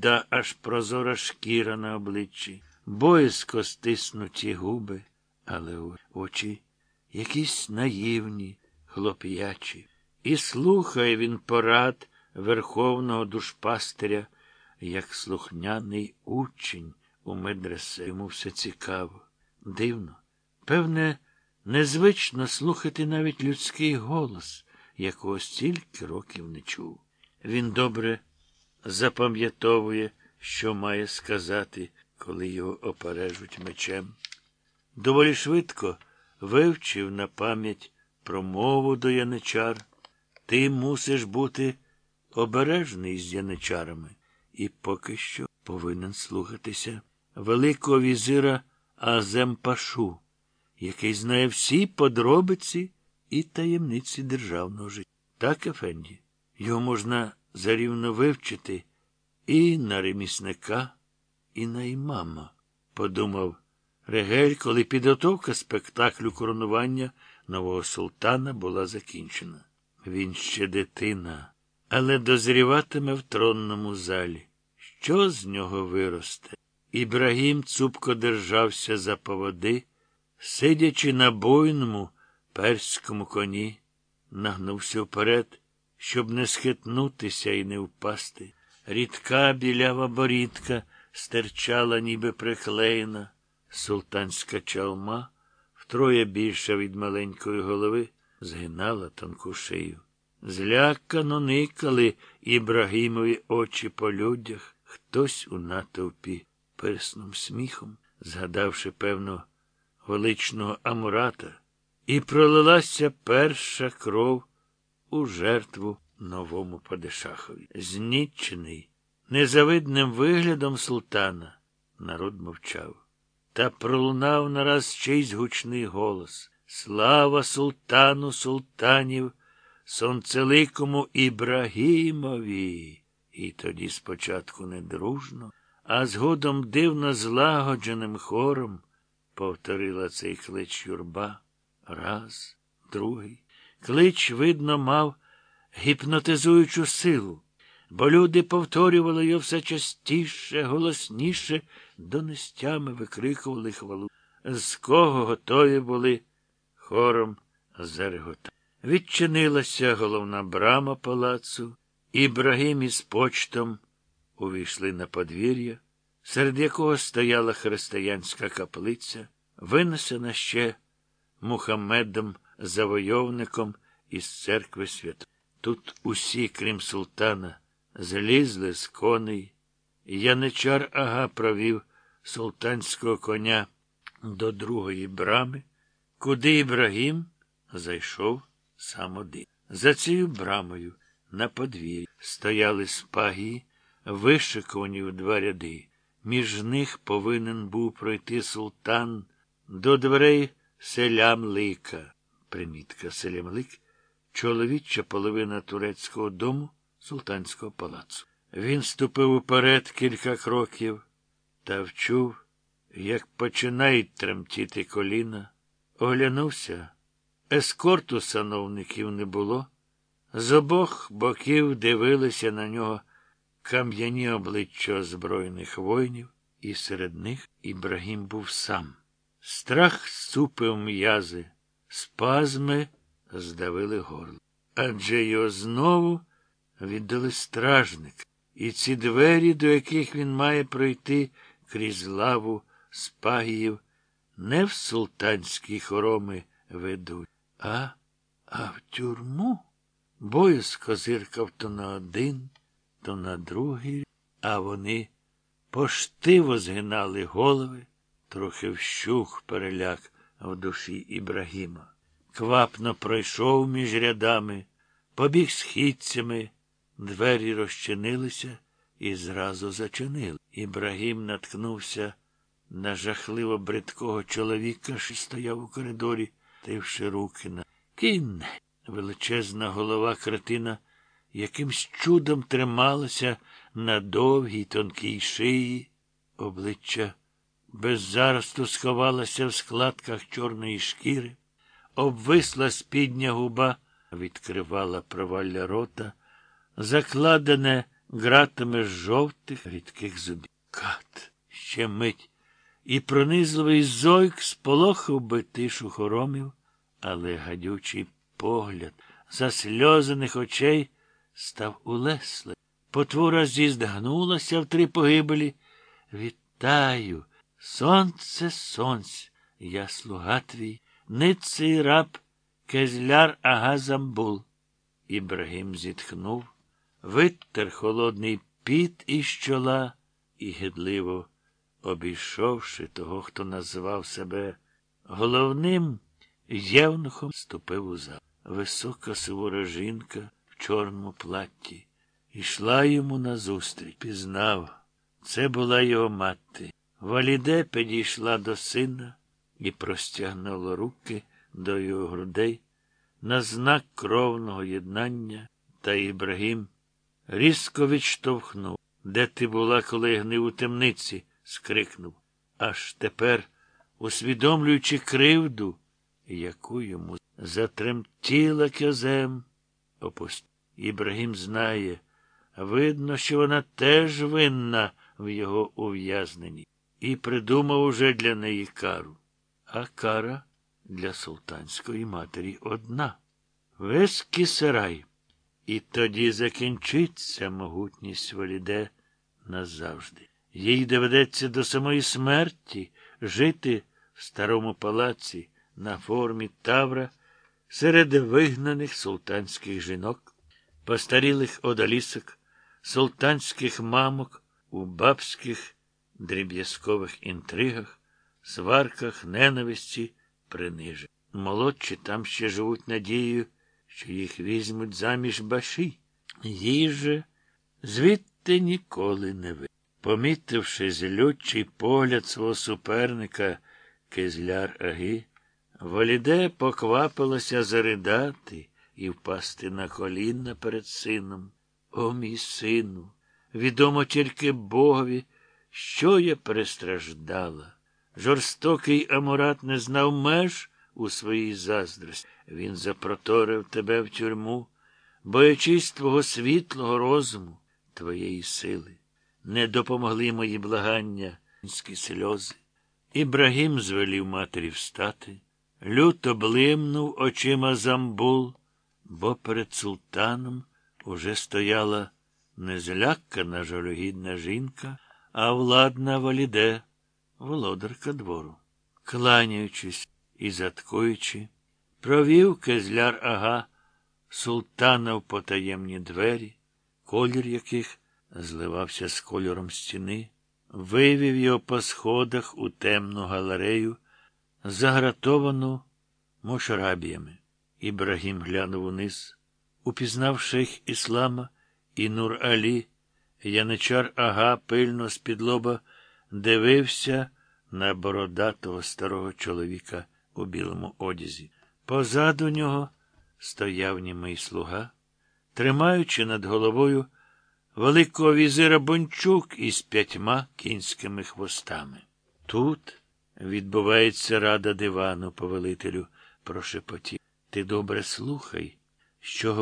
да аж прозора шкіра на обличчі, боязко стиснуті губи, але очі якісь наївні, хлоп'ячі. І слухає він порад верховного душпастиря, як слухняний учень у медресе. Йому все цікаво, дивно. Певне, незвично слухати навіть людський голос, якого стільки років не чув. Він добре запам'ятовує, що має сказати, коли його опережуть мечем. Доволі швидко вивчив на пам'ять промову до яничар. Ти мусиш бути обережний з яничарами і поки що повинен слухатися великого візира Аземпашу, який знає всі подробиці і таємниці державного життя. Так, Ефенді, його можна зарівно вивчити і на ремісника, і на імама, подумав Регель, коли підготовка спектаклю коронування нового султана була закінчена. Він ще дитина, але дозріватиме в тронному залі. Що з нього виросте? Ібрагім цупко держався за поводи, сидячи на бойному перському коні, нагнувся вперед, щоб не схитнутися і не впасти. Рідка білява борідка стирчала, ніби приклеєна. Султанська чалма, втроє більша від маленької голови, згинала тонку шию. Злякано никали Ібрагімові очі по людях, хтось у натовпі перснув сміхом, згадавши, певно, величного Амурата, і пролилася перша кров у жертву новому Падишахові. Знічений, незавидним виглядом султана, народ мовчав. Та пролунав нараз чийсь гучний голос. Слава султану султанів, сонцеликому Ібрагімові. І тоді спочатку недружно, а згодом дивно злагодженим хором повторила цей клич юрба. Раз, другий. Клич, видно, мав гіпнотизуючу силу, бо люди повторювали його все частіше, голосніше, донестями викрикували хвалу. З кого готові були хором зарегота. Відчинилася головна брама палацу, Ібрагім із почтом увійшли на подвір'я, серед якого стояла християнська каплиця, винесена ще Мухаммедом завойовником із церкви свят. Тут усі, крім султана, злізли з коней. Яничар ага провів султанського коня до другої брами, куди Ібрагім зайшов сам один. За цією брамою на подвір'ї стояли спаги, вишикувані в два ряди. Між них повинен був пройти султан до дверей селям лика. Примітка селям лик чоловіча половина турецького дому султанського палацу. Він ступив уперед кілька кроків та вчув, як починають тремтіти коліна, оглянувся. Ескорту сановників не було. З обох боків дивилися на нього кам'яні обличчя озброєних воїнів, і серед них Ібрагім був сам. Страх супив м'язи, спазми здавили горло. Адже його знову віддали стражник, і ці двері, до яких він має пройти крізь лаву спагіїв, не в султанські хороми ведуть, а, а в тюрму. Боязко зиркав то на один, то на другий, а вони поштиво згинали голови, трохи вщух переляк в душі Ібрагіма. Квапно пройшов між рядами, побіг східцями, двері розчинилися і зразу зачинили. Ібрагім наткнувся на жахливо бридкого чоловіка, що стояв у коридорі, тивши руки на кінець. Величезна голова кретина якимсь чудом трималася на довгій тонкій шиї, обличчя беззаросту сховалася в складках чорної шкіри, обвисла спідня губа, відкривала провалля рота, закладене гратами жовтих рідких зубів. Кат, ще мить. І пронизливий зойк сполохав би тишу хоромів, але гадючий погляд засльозаних очей став улеслий. Потвора зіздгнулася в три погибелі. Вітаю, сонце, сонце, я слуга твій, ниций раб, кезляр Агазамбул. Ібрагім зітхнув, виттер холодний піт із чола і гидливо, обійшовши того, хто назвав себе головним, євнухом ступив у зал. Висока сувора жінка в чорному платті ішла йому назустріч, пізнав. Це була його мати. Валіде підійшла до сина і простягнула руки до його грудей на знак кровного єднання, та Ібрагім різко відштовхнув. Де ти була, коли я гнив у темниці? скрикнув. Аж тепер, усвідомлюючи кривду, яку йому затремтіла кязем, опуст. Ібрагім знає, видно, що вона теж винна в його ув'язненні, і придумав уже для неї кару. А кара для султанської матері одна. Весь кісарай. І тоді закінчиться могутність Валіде назавжди. Їй доведеться до самої смерті жити в старому палаці на формі Тавра серед вигнаних султанських жінок, постарілих одалісок, султанських мамок у бабських дріб'язкових інтригах, сварках, ненависті, принижень. Молодші там ще живуть надією, що їх візьмуть заміж баші. Їй же звідти ніколи не ви. Помітивши злючий погляд свого суперника, кизляр Аги, Воліде поквапилося заридати і впасти на коліна перед сином. О, мій сину, відомо тільки Богові, що я перестраждала. Жорстокий Амурат не знав меж у своїй заздрості. Він запроторив тебе в тюрму, боячись твого світлого розуму, твоєї сили. Не допомогли мої благання, сльози. Ібрагім звелів матері встати, люто блимнув очима замбул, бо перед султаном уже стояла не злякана жалюгідна жінка, а владна валіде, володарка двору. Кланяючись і заткуючи, провів кезляр ага султана в потаємні двері, колір яких зливався з кольором стіни, вивів його по сходах у темну галерею, загратовану мошарабіями. Ібрагім глянув униз, упізнав шейх Іслама і Нур Алі, яничар ага пильно з-під лоба дивився на бородатого старого чоловіка у білому одязі. Позаду нього стояв німий слуга, тримаючи над головою великого візира Бончук із п'ятьма кінськими хвостами. Тут відбувається рада дивану, повелителю, прошепотів. Ти добре слухай, що